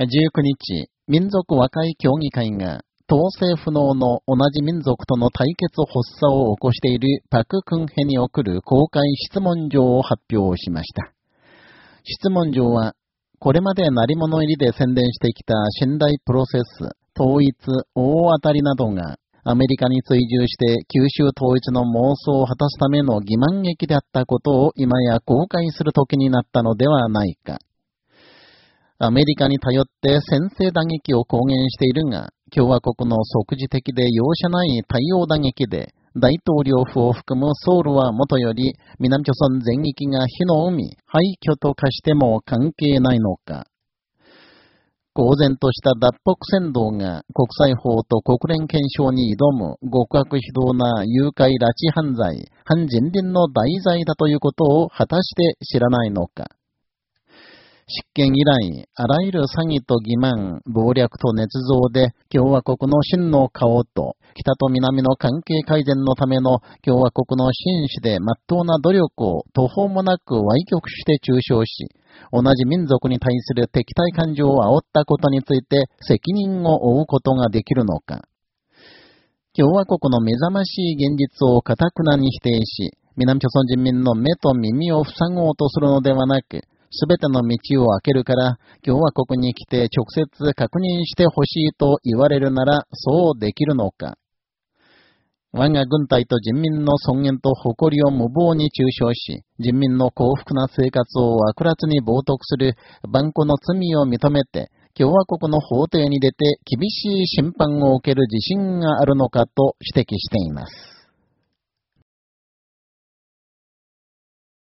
19日、民族和解協議会が、統制不能の同じ民族との対決発作を起こしているパク・クンヘに送る公開質問状を発表しました。質問状は、これまで鳴り物入りで宣伝してきた信頼プロセス、統一、大当たりなどが、アメリカに追従して九州統一の妄想を果たすための欺瞞劇であったことを今や公開する時になったのではないか。アメリカに頼って先制打撃を公言しているが、共和国の即時的で容赦ない対応打撃で、大統領府を含むソウルはもとより、南朝鮮全域が火の海、廃墟と化しても関係ないのか。公然とした脱北扇動が国際法と国連憲章に挑む極悪非道な誘拐拉致犯罪、反人倫の題材だということを果たして知らないのか。執権以来、あらゆる詐欺と欺瞞、暴略と捏造で、共和国の真の顔と、北と南の関係改善のための共和国の紳士で真っ当な努力を途方もなく歪曲して中傷し、同じ民族に対する敵対感情を煽ったことについて責任を負うことができるのか。共和国の目覚ましい現実を堅くなに否定し、南朝鮮人民の目と耳を塞ごうとするのではなく、すべての道を開けるから、共和国に来て直接確認してほしいと言われるなら、そうできるのか。我が軍隊と人民の尊厳と誇りを無謀に中傷し、人民の幸福な生活を悪辣に冒涜する万古の罪を認めて、共和国の法廷に出て厳しい審判を受ける自信があるのかと指摘しています。